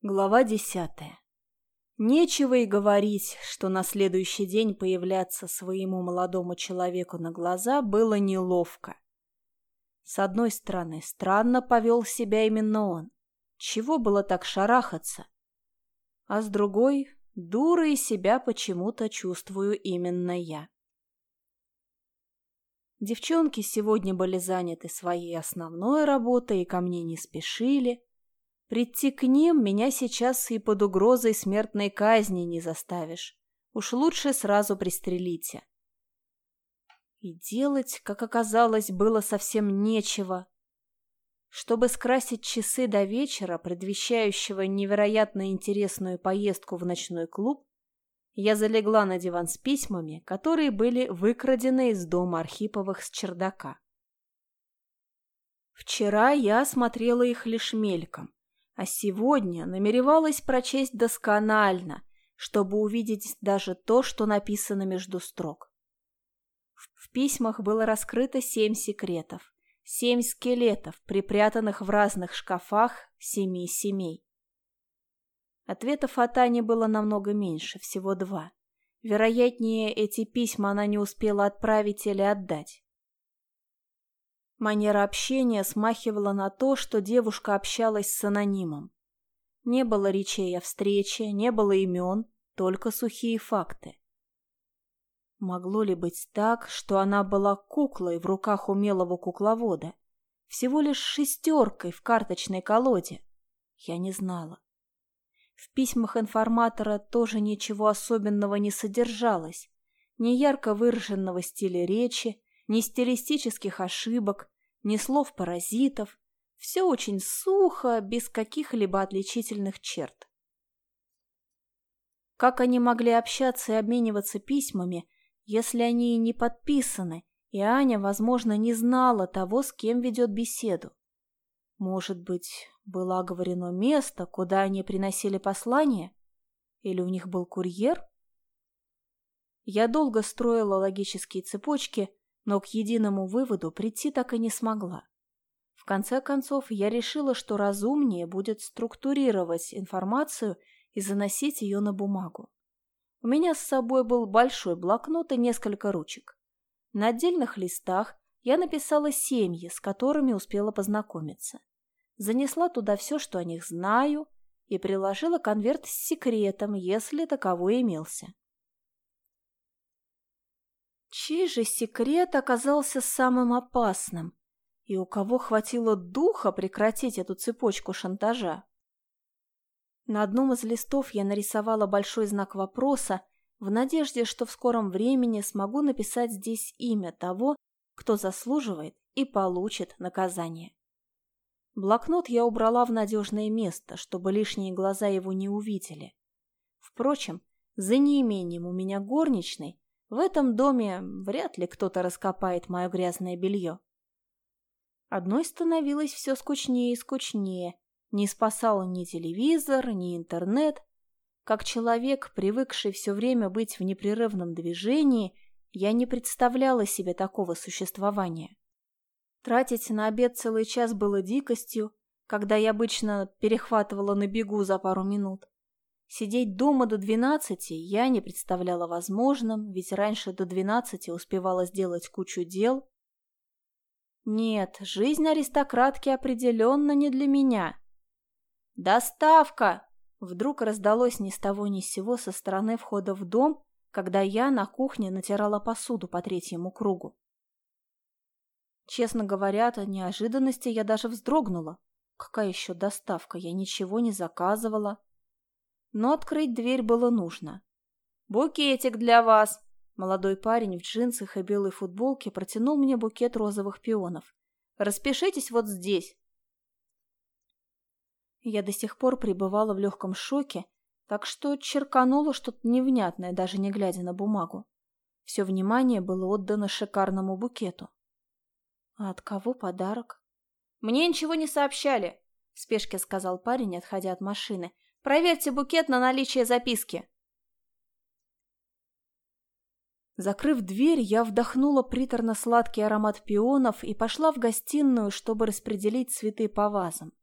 Глава десятая. Нечего и говорить, что на следующий день появляться своему молодому человеку на глаза было неловко. С одной стороны, странно повел себя именно он. Чего было так шарахаться? А с другой, дура и себя почему-то чувствую именно я. Девчонки сегодня были заняты своей основной работой и ко мне не спешили, Прийти к ним меня сейчас и под угрозой смертной казни не заставишь. Уж лучше сразу пристрелите. И делать, как оказалось, было совсем нечего. Чтобы скрасить часы до вечера, предвещающего невероятно интересную поездку в ночной клуб, я залегла на диван с письмами, которые были выкрадены из дома Архиповых с чердака. Вчера я осмотрела их лишь мельком а сегодня намеревалась прочесть досконально, чтобы увидеть даже то, что написано между строк. В письмах было раскрыто семь секретов, семь скелетов, припрятанных в разных шкафах семи семей. Ответов от Ани было намного меньше, всего два. Вероятнее, эти письма она не успела отправить или отдать. Манера общения смахивала на то, что девушка общалась с анонимом. Не было речей о встрече, не было имен, только сухие факты. Могло ли быть так, что она была куклой в руках умелого кукловода, всего лишь шестеркой в карточной колоде? Я не знала. В письмах информатора тоже ничего особенного не содержалось, ни ярко выраженного стиля речи, ни стилистических ошибок, ни слов-паразитов. Все очень сухо, без каких-либо отличительных черт. Как они могли общаться и обмениваться письмами, если они не подписаны, и Аня, возможно, не знала того, с кем ведет беседу? Может быть, было оговорено место, куда они приносили послание? Или у них был курьер? Я долго строила логические цепочки, но к единому выводу прийти так и не смогла. В конце концов, я решила, что разумнее будет структурировать информацию и заносить ее на бумагу. У меня с собой был большой блокнот и несколько ручек. На отдельных листах я написала семьи, с которыми успела познакомиться. Занесла туда все, что о них знаю, и приложила конверт с секретом, если таковой имелся. Чей же секрет оказался самым опасным? И у кого хватило духа прекратить эту цепочку шантажа? На одном из листов я нарисовала большой знак вопроса в надежде, что в скором времени смогу написать здесь имя того, кто заслуживает и получит наказание. Блокнот я убрала в надежное место, чтобы лишние глаза его не увидели. Впрочем, за неимением у меня горничной в этом доме вряд ли кто-то раскопает мое грязное белье. Одной становилось все скучнее и скучнее. Не спасал ни телевизор, ни интернет. Как человек, привыкший все время быть в непрерывном движении, я не представляла себе такого существования. Тратить на обед целый час было дикостью, когда я обычно перехватывала на бегу за пару минут. Сидеть дома до двенадцати я не представляла возможным, ведь раньше до двенадцати успевала сделать кучу дел. Нет, жизнь аристократки определенно не для меня. «Доставка!» Вдруг раздалось ни с того ни с сего со стороны входа в дом, когда я на кухне натирала посуду по третьему кругу. Честно говоря, от неожиданности я даже вздрогнула. Какая еще доставка? Я ничего не заказывала но открыть дверь было нужно. «Букетик для вас!» Молодой парень в джинсах и белой футболке протянул мне букет розовых пионов. «Распишитесь вот здесь!» Я до сих пор пребывала в легком шоке, так что черканула что-то невнятное, даже не глядя на бумагу. Все внимание было отдано шикарному букету. А от кого подарок? «Мне ничего не сообщали», — в спешке сказал парень, отходя от машины. Проверьте букет на наличие записки. Закрыв дверь, я вдохнула приторно-сладкий аромат пионов и пошла в гостиную, чтобы распределить цветы по вазам.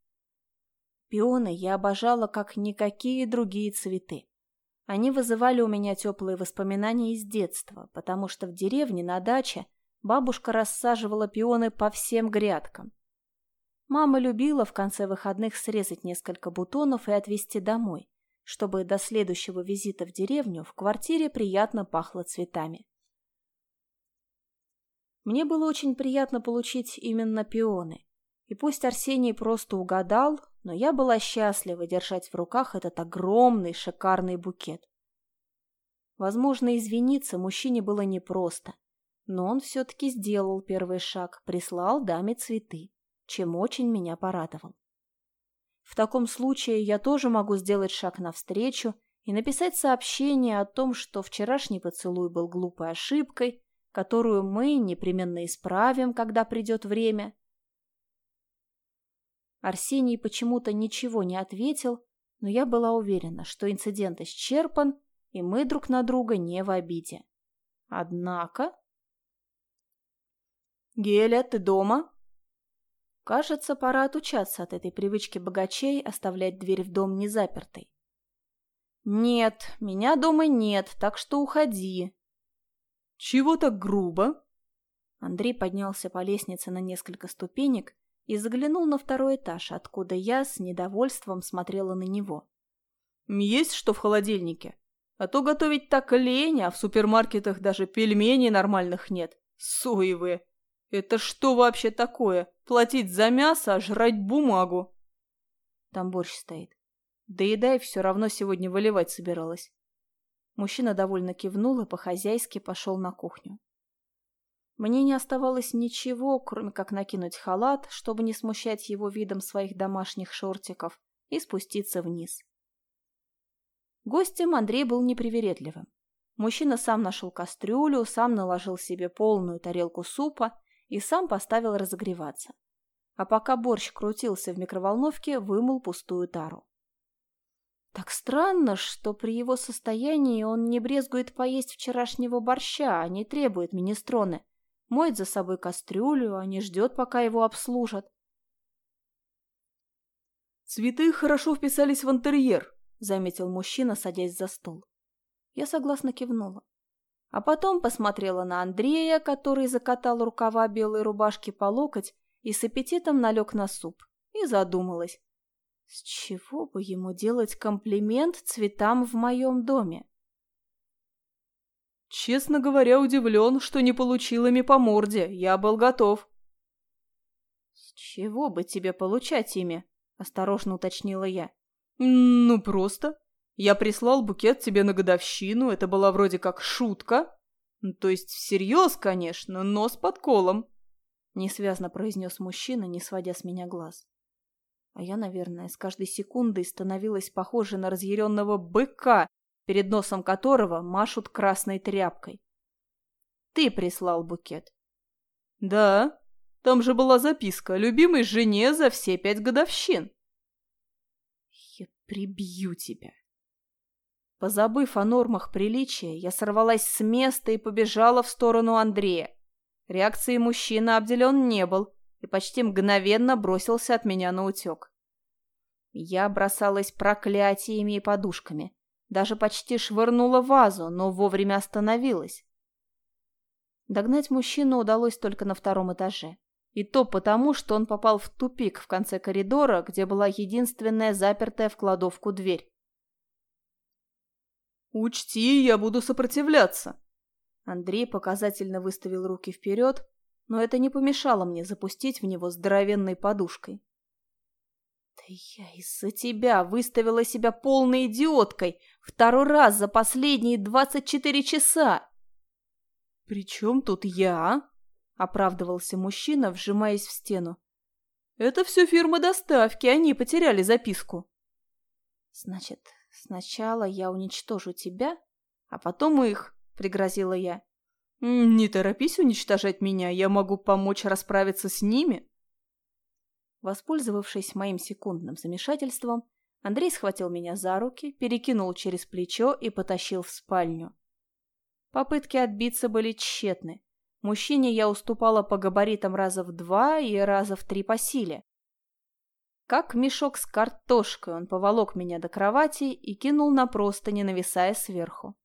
Пионы я обожала, как никакие другие цветы. Они вызывали у меня теплые воспоминания из детства, потому что в деревне на даче бабушка рассаживала пионы по всем грядкам. Мама любила в конце выходных срезать несколько бутонов и отвезти домой, чтобы до следующего визита в деревню в квартире приятно пахло цветами. Мне было очень приятно получить именно пионы. И пусть Арсений просто угадал, но я была счастлива держать в руках этот огромный шикарный букет. Возможно, извиниться мужчине было непросто, но он все-таки сделал первый шаг, прислал даме цветы, чем очень меня порадовал. В таком случае я тоже могу сделать шаг навстречу и написать сообщение о том, что вчерашний поцелуй был глупой ошибкой, которую мы непременно исправим, когда придет время, Арсений почему-то ничего не ответил, но я была уверена, что инцидент исчерпан, и мы друг на друга не в обиде. Однако... «Геля, ты дома?» Кажется, пора отучаться от этой привычки богачей оставлять дверь в дом незапертой. «Нет, меня дома нет, так что уходи». «Чего так грубо?» Андрей поднялся по лестнице на несколько ступенек и заглянул на второй этаж, откуда я с недовольством смотрела на него. «Есть что в холодильнике? А то готовить так лень, а в супермаркетах даже пельменей нормальных нет. Соевые. Это что вообще такое? Платить за мясо, а жрать бумагу?» Там борщ стоит. Доедай, все равно сегодня выливать собиралась. Мужчина довольно кивнул и по-хозяйски пошел на кухню. Мне не оставалось ничего, кроме как накинуть халат, чтобы не смущать его видом своих домашних шортиков, и спуститься вниз. Гостем Андрей был непривередливым. Мужчина сам нашел кастрюлю, сам наложил себе полную тарелку супа и сам поставил разогреваться. А пока борщ крутился в микроволновке, вымыл пустую тару. Так странно, что при его состоянии он не брезгует поесть вчерашнего борща, а не требует министроны моет за собой кастрюлю, а не ждет, пока его обслужат. «Цветы хорошо вписались в интерьер», — заметил мужчина, садясь за стол. Я согласно кивнула. А потом посмотрела на Андрея, который закатал рукава белой рубашки по локоть и с аппетитом налег на суп, и задумалась. С чего бы ему делать комплимент цветам в моем доме? Честно говоря, удивлен, что не получил ими по морде. Я был готов. С чего бы тебе получать ими? Осторожно уточнила я. Ну, просто. Я прислал букет тебе на годовщину. Это была вроде как шутка. Ну, то есть всерьез, конечно, но с подколом. Несвязно произнес мужчина, не сводя с меня глаз. А я, наверное, с каждой секундой становилась похожа на разъяренного быка, перед носом которого машут красной тряпкой. Ты прислал букет. Да, там же была записка любимой жене за все пять годовщин. Я прибью тебя. Позабыв о нормах приличия, я сорвалась с места и побежала в сторону Андрея. Реакции мужчины обделен не был и почти мгновенно бросился от меня на утек. Я бросалась проклятиями и подушками, даже почти швырнула вазу, но вовремя остановилась. Догнать мужчину удалось только на втором этаже. И то потому, что он попал в тупик в конце коридора, где была единственная запертая в кладовку дверь. «Учти, я буду сопротивляться!» Андрей показательно выставил руки вперед, но это не помешало мне запустить в него здоровенной подушкой. Да я из-за тебя выставила себя полной идиоткой второй раз за последние двадцать четыре часа. «При чем тут я?» — оправдывался мужчина, вжимаясь в стену. «Это все фирма доставки, они потеряли записку». «Значит, сначала я уничтожу тебя, а потом их», — пригрозила я. «Не торопись уничтожать меня, я могу помочь расправиться с ними». Воспользовавшись моим секундным замешательством, Андрей схватил меня за руки, перекинул через плечо и потащил в спальню. Попытки отбиться были тщетны. Мужчине я уступала по габаритам раза в два и раза в три по силе. Как мешок с картошкой он поволок меня до кровати и кинул на простыни, нависая сверху.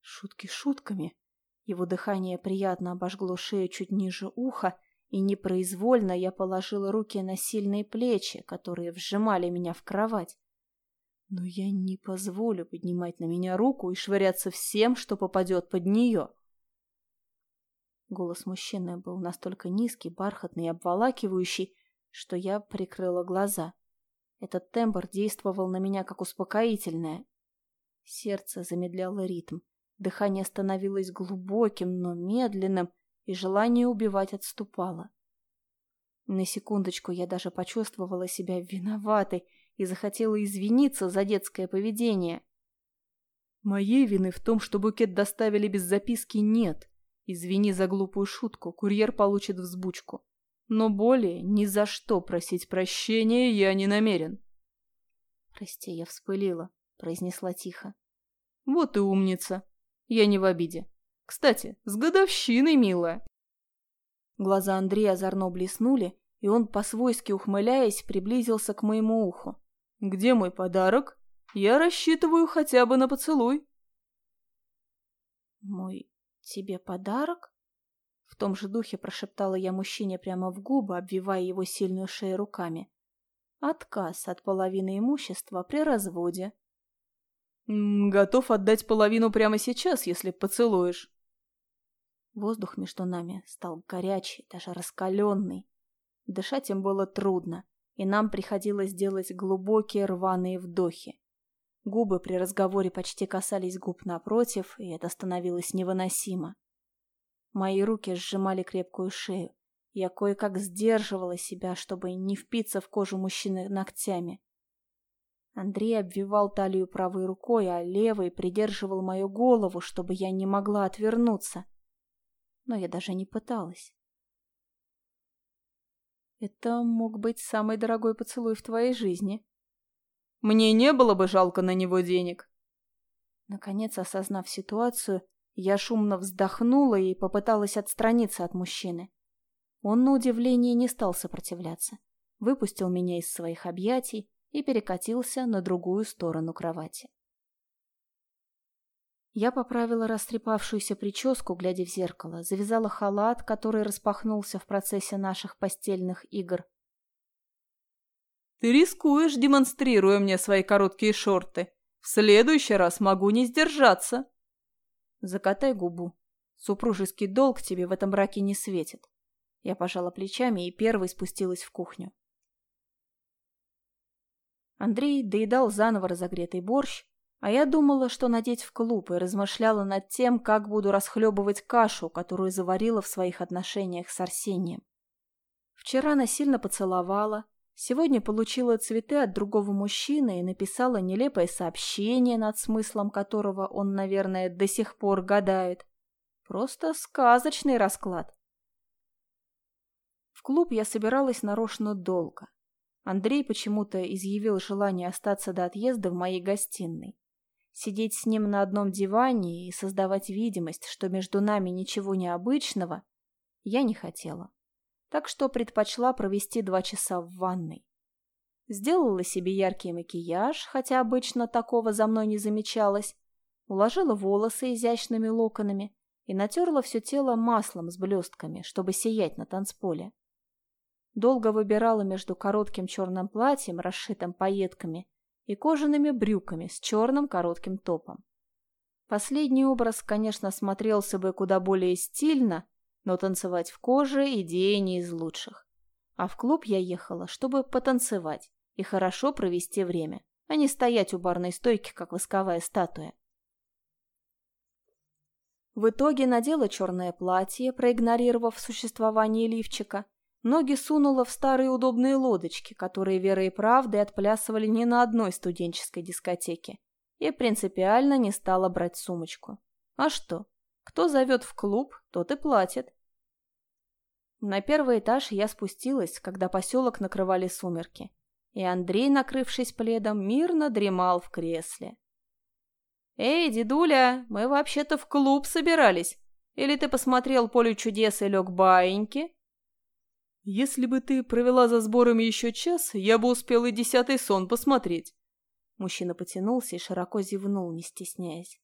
Шутки шутками. Его дыхание приятно обожгло шею чуть ниже уха, и непроизвольно я положила руки на сильные плечи, которые вжимали меня в кровать. Но я не позволю поднимать на меня руку и швыряться всем, что попадет под нее. Голос мужчины был настолько низкий, бархатный и обволакивающий, что я прикрыла глаза. Этот тембр действовал на меня как успокоительное. Сердце замедляло ритм, дыхание становилось глубоким, но медленным, и желание убивать отступало. На секундочку я даже почувствовала себя виноватой и захотела извиниться за детское поведение. Моей вины в том, что букет доставили без записки, нет. Извини за глупую шутку, курьер получит взбучку но более ни за что просить прощения я не намерен. «Прости, я вспылила», — произнесла тихо. «Вот и умница. Я не в обиде. Кстати, с годовщиной, милая!» Глаза Андрея озорно блеснули, и он, по-свойски ухмыляясь, приблизился к моему уху. «Где мой подарок? Я рассчитываю хотя бы на поцелуй». «Мой тебе подарок?» В том же духе прошептала я мужчине прямо в губы, обвивая его сильную шею руками. Отказ от половины имущества при разводе. «Готов отдать половину прямо сейчас, если поцелуешь». Воздух между нами стал горячий, даже раскаленный. Дышать им было трудно, и нам приходилось делать глубокие рваные вдохи. Губы при разговоре почти касались губ напротив, и это становилось невыносимо. Мои руки сжимали крепкую шею. Я кое-как сдерживала себя, чтобы не впиться в кожу мужчины ногтями. Андрей обвивал талию правой рукой, а левой придерживал мою голову, чтобы я не могла отвернуться. Но я даже не пыталась. Это мог быть самый дорогой поцелуй в твоей жизни. Мне не было бы жалко на него денег. Наконец, осознав ситуацию, я шумно вздохнула и попыталась отстраниться от мужчины. Он, на удивление, не стал сопротивляться. Выпустил меня из своих объятий и перекатился на другую сторону кровати. Я поправила растрепавшуюся прическу, глядя в зеркало, завязала халат, который распахнулся в процессе наших постельных игр. «Ты рискуешь, демонстрируя мне свои короткие шорты. В следующий раз могу не сдержаться», Закатай губу. Супружеский долг тебе в этом браке не светит. Я пожала плечами и первой спустилась в кухню. Андрей доедал заново разогретый борщ, а я думала, что надеть в клуб, и размышляла над тем, как буду расхлебывать кашу, которую заварила в своих отношениях с Арсением. Вчера насильно поцеловала, Сегодня получила цветы от другого мужчины и написала нелепое сообщение, над смыслом которого он, наверное, до сих пор гадает. Просто сказочный расклад. В клуб я собиралась нарочно долго. Андрей почему-то изъявил желание остаться до отъезда в моей гостиной. Сидеть с ним на одном диване и создавать видимость, что между нами ничего необычного, я не хотела так что предпочла провести два часа в ванной. Сделала себе яркий макияж, хотя обычно такого за мной не замечалось, уложила волосы изящными локонами и натерла все тело маслом с блестками, чтобы сиять на танцполе. Долго выбирала между коротким черным платьем, расшитым пайетками, и кожаными брюками с черным коротким топом. Последний образ, конечно, смотрелся бы куда более стильно, но танцевать в коже – идея не из лучших. А в клуб я ехала, чтобы потанцевать и хорошо провести время, а не стоять у барной стойки, как восковая статуя. В итоге надела черное платье, проигнорировав существование лифчика, ноги сунула в старые удобные лодочки, которые верой и правдой отплясывали не на одной студенческой дискотеке, и принципиально не стала брать сумочку. А что? Кто зовет в клуб, тот и платит. На первый этаж я спустилась, когда поселок накрывали сумерки, и Андрей, накрывшись пледом, мирно дремал в кресле. «Эй, дедуля, мы вообще-то в клуб собирались. Или ты посмотрел «Поле чудес» и лег баиньки?» Если бы ты провела за сборами еще час, я бы успел и десятый сон посмотреть. Мужчина потянулся и широко зевнул, не стесняясь.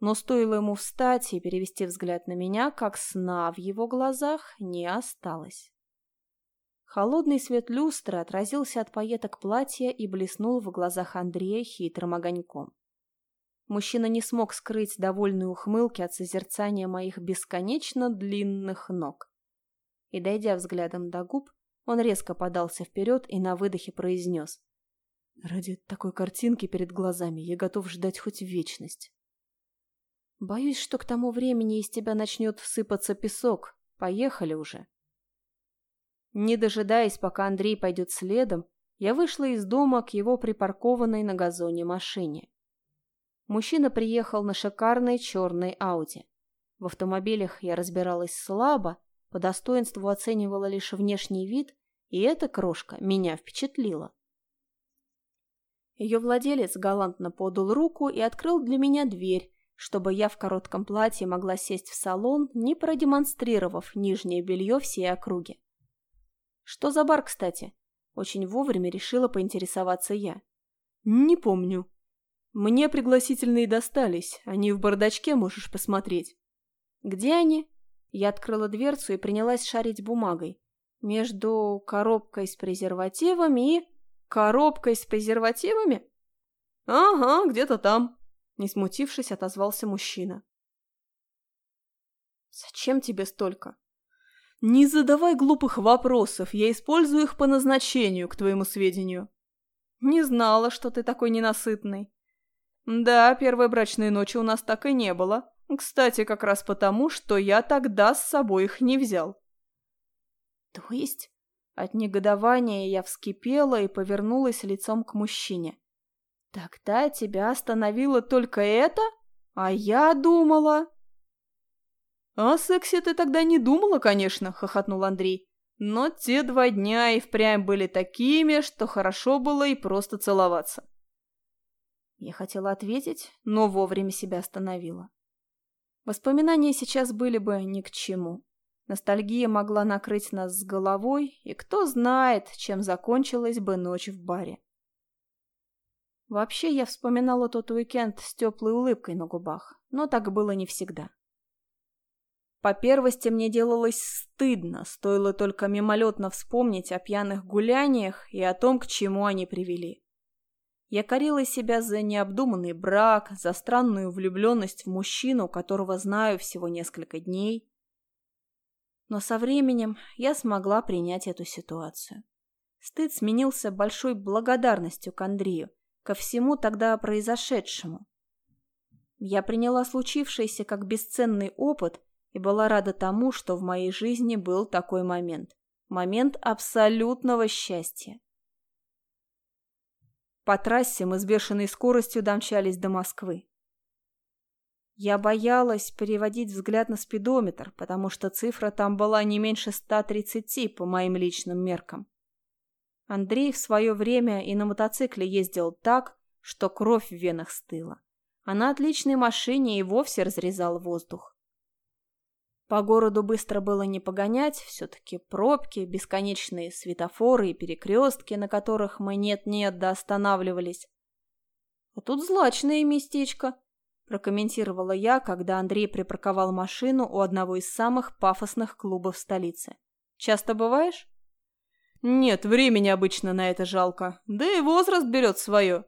Но стоило ему встать и перевести взгляд на меня, как сна в его глазах не осталось. Холодный свет люстры отразился от пайеток платья и блеснул в глазах Андрея хитрым огоньком. Мужчина не смог скрыть довольной ухмылки от созерцания моих бесконечно длинных ног и, дойдя взглядом до губ, он резко подался вперед и на выдохе произнес. «Ради такой картинки перед глазами я готов ждать хоть вечность». «Боюсь, что к тому времени из тебя начнет сыпаться песок. Поехали уже». Не дожидаясь, пока Андрей пойдет следом, я вышла из дома к его припаркованной на газоне машине. Мужчина приехал на шикарной черной Ауди. В автомобилях я разбиралась слабо, по достоинству оценивала лишь внешний вид, и эта крошка меня впечатлила. Ее владелец галантно подал руку и открыл для меня дверь, чтобы я в коротком платье могла сесть в салон, не продемонстрировав нижнее белье всей округе. Что за бар, кстати? Очень вовремя решила поинтересоваться я. Не помню. Мне пригласительные достались, они в бардачке можешь посмотреть. Где они? Я открыла дверцу и принялась шарить бумагой. Между коробкой с презервативами и... Коробкой с презервативами? Ага, где-то там. Не смутившись, отозвался мужчина. Зачем тебе столько? Не задавай глупых вопросов, я использую их по назначению, к твоему сведению. Не знала, что ты такой ненасытный. Да, первой брачной ночи у нас так и не было. Кстати, как раз потому, что я тогда с собой их не взял. То есть? От негодования я вскипела и повернулась лицом к мужчине. Тогда тебя остановило только это? А я думала... «О сексе ты тогда не думала, конечно», — хохотнул Андрей. «Но те два дня и впрямь были такими, что хорошо было и просто целоваться». Я хотела ответить, но вовремя себя остановила. Воспоминания сейчас были бы ни к чему. Ностальгия могла накрыть нас с головой, и кто знает, чем закончилась бы ночь в баре. Вообще, я вспоминала тот уикенд с теплой улыбкой на губах, но так было не всегда. По первости мне делалось стыдно, стоило только мимолетно вспомнить о пьяных гуляниях и о том, к чему они привели. Я корила себя за необдуманный брак, за странную влюбленность в мужчину, которого знаю всего несколько дней. Но со временем я смогла принять эту ситуацию. Стыд сменился большой благодарностью к Андрею, ко всему тогда произошедшему. Я приняла случившееся как бесценный опыт и была рада тому, что в моей жизни был такой момент. Момент абсолютного счастья. По трассе мы с бешеной скоростью домчались до Москвы. Я боялась переводить взгляд на спидометр, потому что цифра там была не меньше 130 по моим личным меркам. Андрей в свое время и на мотоцикле ездил так, что кровь в венах стыла, а на отличной машине и вовсе разрезал воздух. По городу быстро было не погонять, все-таки пробки, бесконечные светофоры и перекрестки, на которых мы нет-нет да останавливались. «А тут злачное местечко», – прокомментировала я, когда Андрей припарковал машину у одного из самых пафосных клубов столицы. «Часто бываешь?» «Нет, времени обычно на это жалко, да и возраст берет свое».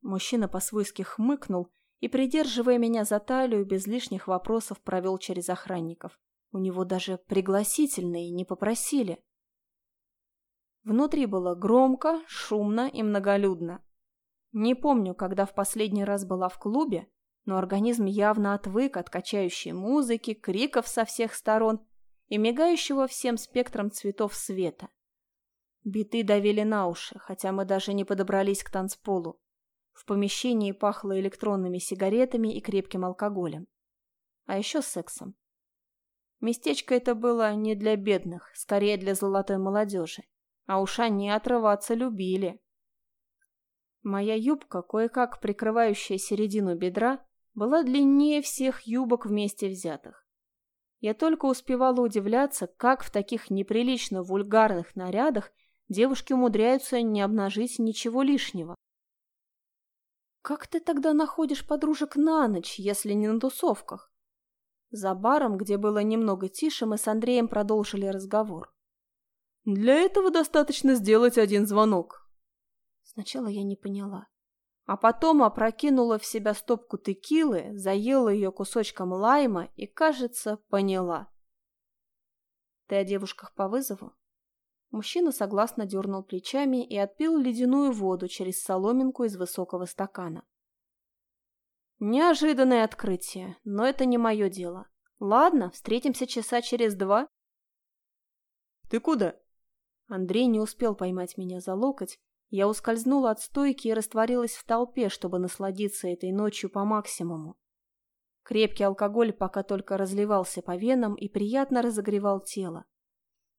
Мужчина по-свойски хмыкнул и, придерживая меня за талию, без лишних вопросов провел через охранников. У него даже пригласительные не попросили. Внутри было громко, шумно и многолюдно. Не помню, когда в последний раз была в клубе, но организм явно отвык от качающей музыки, криков со всех сторон и мигающего всем спектром цветов света. Биты давили на уши, хотя мы даже не подобрались к танцполу. В помещении пахло электронными сигаретами и крепким алкоголем. А еще сексом. Местечко это было не для бедных, скорее для золотой молодежи. А уж они отрываться любили. Моя юбка, кое-как прикрывающая середину бедра, была длиннее всех юбок вместе взятых. Я только успевала удивляться, как в таких неприлично вульгарных нарядах девушки умудряются не обнажить ничего лишнего. «Как ты тогда находишь подружек на ночь, если не на тусовках?» За баром, где было немного тише, мы с Андреем продолжили разговор. «Для этого достаточно сделать один звонок». Сначала я не поняла. А потом опрокинула в себя стопку текилы, заела ее кусочком лайма и, кажется, поняла. «Ты о девушках по вызову?» Мужчина согласно дернул плечами и отпил ледяную воду через соломинку из высокого стакана. Неожиданное открытие, но это не мое дело. Ладно, встретимся часа через два. Ты куда? Андрей не успел поймать меня за локоть. Я ускользнула от стойки и растворилась в толпе, чтобы насладиться этой ночью по максимуму. Крепкий алкоголь пока только разливался по венам и приятно разогревал тело.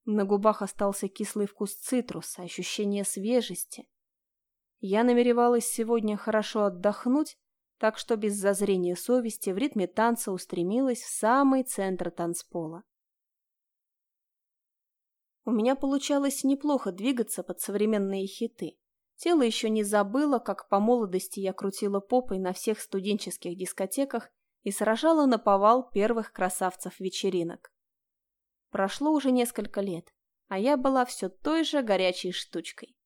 На губах остался кислый вкус цитруса, ощущение свежести. Я намеревалась сегодня хорошо отдохнуть, так что без зазрения совести в ритме танца устремилась в самый центр танцпола. У меня получалось неплохо двигаться под современные хиты. Тело еще не забыло, как по молодости я крутила попой на всех студенческих дискотеках и сражала на повал первых красавцев вечеринок. Прошло уже несколько лет, а я была все той же горячей штучкой.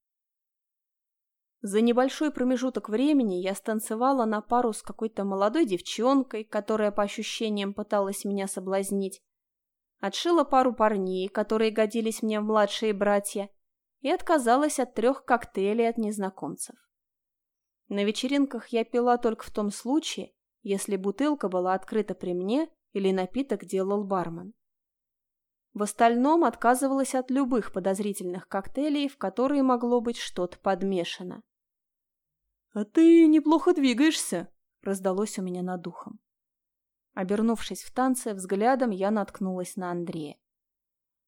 За небольшой промежуток времени я станцевала на пару с какой-то молодой девчонкой, которая по ощущениям пыталась меня соблазнить, отшила пару парней, которые годились мне в младшие братья, и отказалась от трех коктейлей от незнакомцев. На вечеринках я пила только в том случае, если бутылка была открыта при мне или напиток делал бармен. В остальном отказывалась от любых подозрительных коктейлей, в которые могло быть что-то подмешано. «А ты неплохо двигаешься», — раздалось у меня над духом. Обернувшись в танце, взглядом я наткнулась на Андрея.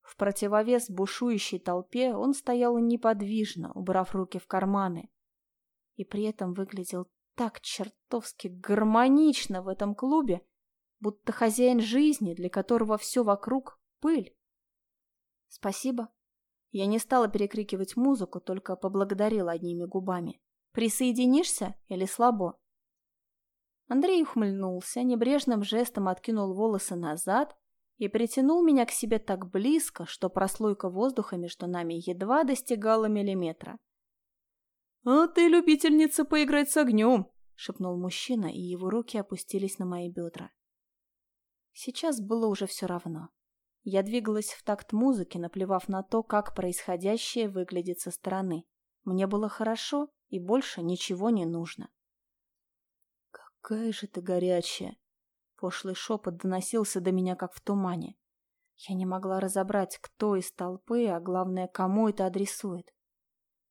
В противовес бушующей толпе он стоял неподвижно, убрав руки в карманы. И при этом выглядел так чертовски гармонично в этом клубе, будто хозяин жизни, для которого все вокруг — пыль. «Спасибо». Я не стала перекрикивать музыку, только поблагодарила одними губами. «Присоединишься или слабо?» Андрей ухмыльнулся, небрежным жестом откинул волосы назад и притянул меня к себе так близко, что прослойка воздуха между нами едва достигала миллиметра. «А ты любительница поиграть с огнем!» — шепнул мужчина, и его руки опустились на мои бедра. Сейчас было уже все равно. Я двигалась в такт музыки, наплевав на то, как происходящее выглядит со стороны. Мне было хорошо, и больше ничего не нужно. «Какая же ты горячая!» Пошлый шепот доносился до меня, как в тумане. Я не могла разобрать, кто из толпы, а главное, кому это адресует.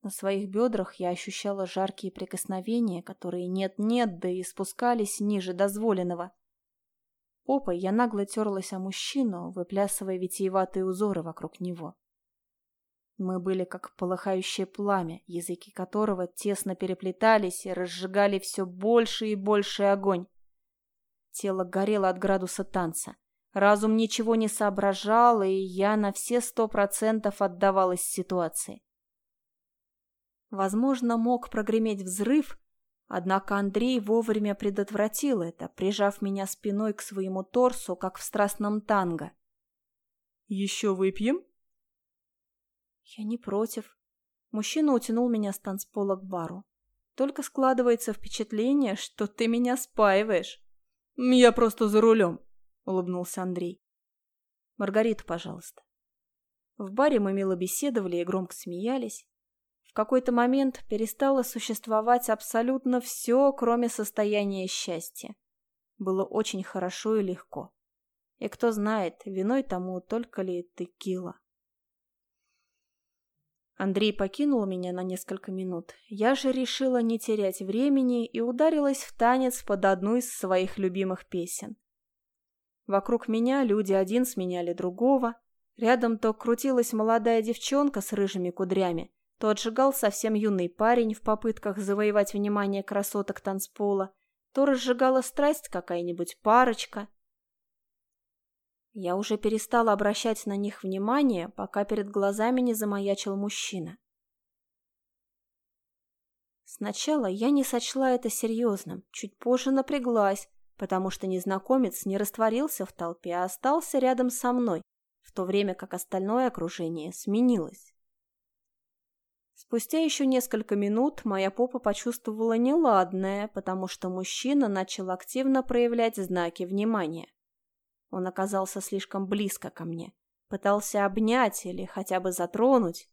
На своих бедрах я ощущала жаркие прикосновения, которые нет-нет, да и спускались ниже дозволенного. Попой я нагло терлась о мужчину, выплясывая витиеватые узоры вокруг него. Мы были как полыхающее пламя, языки которого тесно переплетались и разжигали все больше и больше огонь. Тело горело от градуса танца. Разум ничего не соображал, и я на все сто процентов отдавалась ситуации. Возможно, мог прогреметь взрыв, Однако Андрей вовремя предотвратил это, прижав меня спиной к своему торсу, как в страстном танго. «Еще выпьем?» «Я не против». Мужчина утянул меня с танцпола к бару. «Только складывается впечатление, что ты меня спаиваешь». «Я просто за рулем», — улыбнулся Андрей. «Маргариту, пожалуйста». В баре мы мило беседовали и громко смеялись какой-то момент перестало существовать абсолютно все, кроме состояния счастья. Было очень хорошо и легко. И кто знает, виной тому только ли текила. Андрей покинул меня на несколько минут. Я же решила не терять времени и ударилась в танец под одну из своих любимых песен. Вокруг меня люди один сменяли другого. Рядом то крутилась молодая девчонка с рыжими кудрями, то отжигал совсем юный парень в попытках завоевать внимание красоток танцпола, то разжигала страсть какая-нибудь парочка. Я уже перестала обращать на них внимание, пока перед глазами не замаячил мужчина. Сначала я не сочла это серьезным, чуть позже напряглась, потому что незнакомец не растворился в толпе, а остался рядом со мной, в то время как остальное окружение сменилось. Спустя еще несколько минут моя попа почувствовала неладное, потому что мужчина начал активно проявлять знаки внимания. Он оказался слишком близко ко мне, пытался обнять или хотя бы затронуть.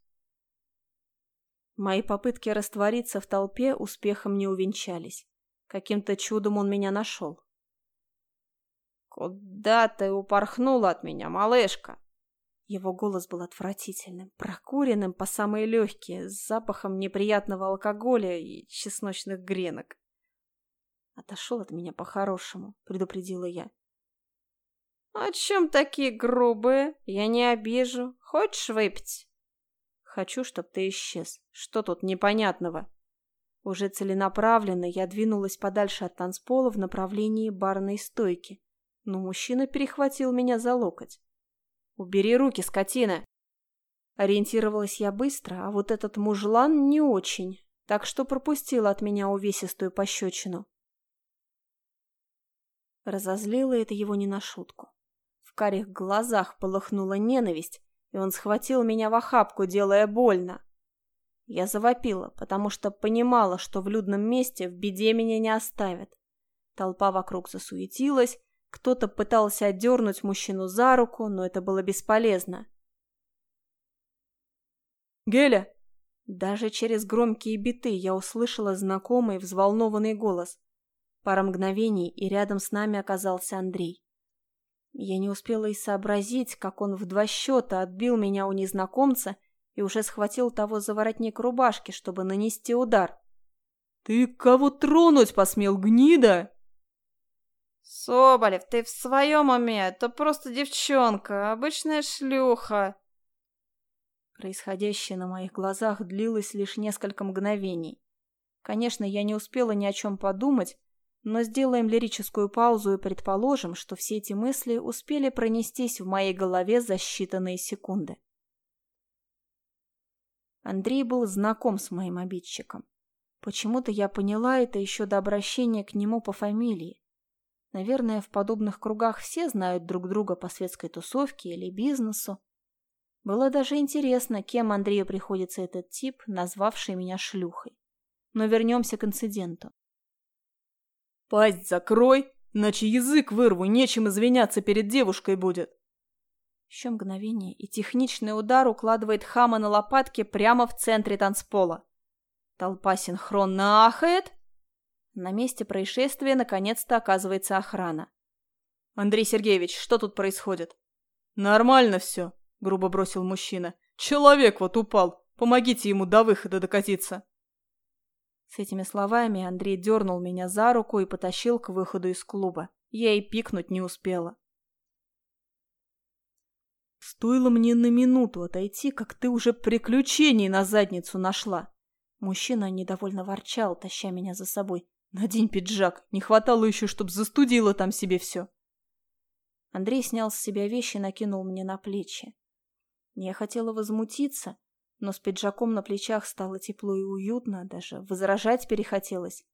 Мои попытки раствориться в толпе успехом не увенчались. Каким-то чудом он меня нашел. «Куда ты упорхнула от меня, малышка?» Его голос был отвратительным, прокуренным по самые легкие, с запахом неприятного алкоголя и чесночных гренок. «Отошел от меня по-хорошему», — предупредила я. «О чем такие грубые? Я не обижу. Хочешь выпить?» «Хочу, чтоб ты исчез. Что тут непонятного?» Уже целенаправленно я двинулась подальше от танцпола в направлении барной стойки, но мужчина перехватил меня за локоть. «Убери руки, скотина!» Ориентировалась я быстро, а вот этот мужлан не очень, так что пропустила от меня увесистую пощечину. Разозлило это его не на шутку. В карих глазах полыхнула ненависть, и он схватил меня в охапку, делая больно. Я завопила, потому что понимала, что в людном месте в беде меня не оставят. Толпа вокруг засуетилась, кто-то пытался отдернуть мужчину за руку, но это было бесполезно. «Геля!» Даже через громкие биты я услышала знакомый взволнованный голос. Пара мгновений, и рядом с нами оказался Андрей. Я не успела и сообразить, как он в два счета отбил меня у незнакомца и уже схватил того за воротник рубашки, чтобы нанести удар. «Ты кого тронуть посмел, гнида?» «Соболев, ты в своем уме? Это просто девчонка, обычная шлюха!» Происходящее на моих глазах длилось лишь несколько мгновений. Конечно, я не успела ни о чем подумать, но сделаем лирическую паузу и предположим, что все эти мысли успели пронестись в моей голове за считанные секунды. Андрей был знаком с моим обидчиком. Почему-то я поняла это еще до обращения к нему по фамилии. Наверное, в подобных кругах все знают друг друга по светской тусовке или бизнесу. Было даже интересно, кем Андрею приходится этот тип, назвавший меня шлюхой. Но вернемся к инциденту. «Пасть закрой, иначе язык вырву, нечем извиняться перед девушкой будет!» Еще мгновение, и техничный удар укладывает хама на лопатки прямо в центре танцпола. Толпа синхронно ахает, на месте происшествия наконец-то оказывается охрана. «Андрей Сергеевич, что тут происходит?» «Нормально все», — грубо бросил мужчина. «Человек вот упал. Помогите ему до выхода докатиться». С этими словами Андрей дернул меня за руку и потащил к выходу из клуба. Я и пикнуть не успела. «Стоило мне на минуту отойти, как ты уже приключений на задницу нашла!» Мужчина недовольно ворчал, таща меня за собой. Надень пиджак. Не хватало еще, чтоб застудило там себе все. Андрей снял с себя вещи и накинул мне на плечи. Я хотела возмутиться, но с пиджаком на плечах стало тепло и уютно, даже возражать перехотелось.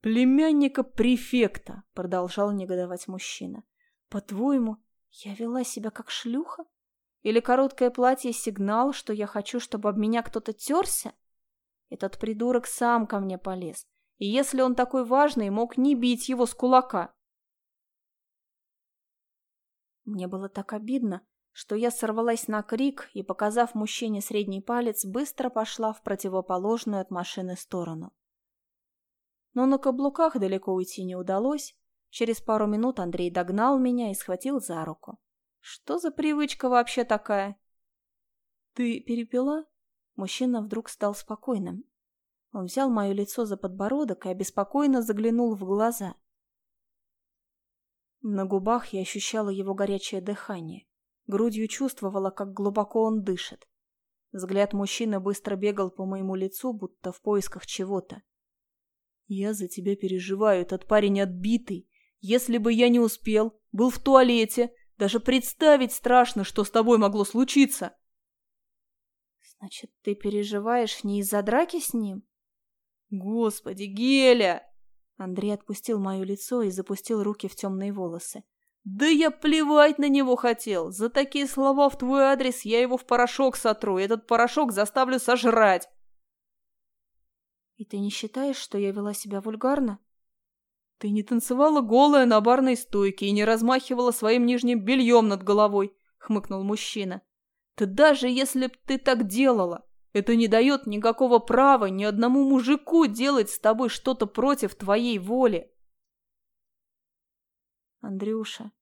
«Племянника префекта!» — продолжал негодовать мужчина. «По-твоему, я вела себя как шлюха? Или короткое платье — сигнал, что я хочу, чтобы об меня кто-то терся? Этот придурок сам ко мне полез и если он такой важный, мог не бить его с кулака. Мне было так обидно, что я сорвалась на крик и, показав мужчине средний палец, быстро пошла в противоположную от машины сторону. Но на каблуках далеко уйти не удалось. Через пару минут Андрей догнал меня и схватил за руку. Что за привычка вообще такая? Ты перепила? Мужчина вдруг стал спокойным. Он взял мое лицо за подбородок и обеспокоенно заглянул в глаза. На губах я ощущала его горячее дыхание. Грудью чувствовала, как глубоко он дышит. Взгляд мужчины быстро бегал по моему лицу, будто в поисках чего-то. «Я за тебя переживаю, этот парень отбитый. Если бы я не успел, был в туалете, Даже представить страшно, что с тобой могло случиться. Значит, ты переживаешь не из-за драки с ним? Господи, Геля! Андрей отпустил мое лицо и запустил руки в темные волосы. Да я плевать на него хотел. За такие слова в твой адрес я его в порошок сотру, и этот порошок заставлю сожрать. И ты не считаешь, что я вела себя вульгарно? Ты не танцевала голая на барной стойке и не размахивала своим нижним бельем над головой, хмыкнул мужчина. Ты даже если б ты так делала, это не дает никакого права ни одному мужику делать с тобой что-то против твоей воли. Андрюша,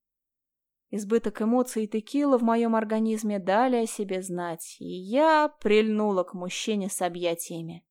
избыток эмоций и текила в моем организме дали о себе знать, и я прильнула к мужчине с объятиями.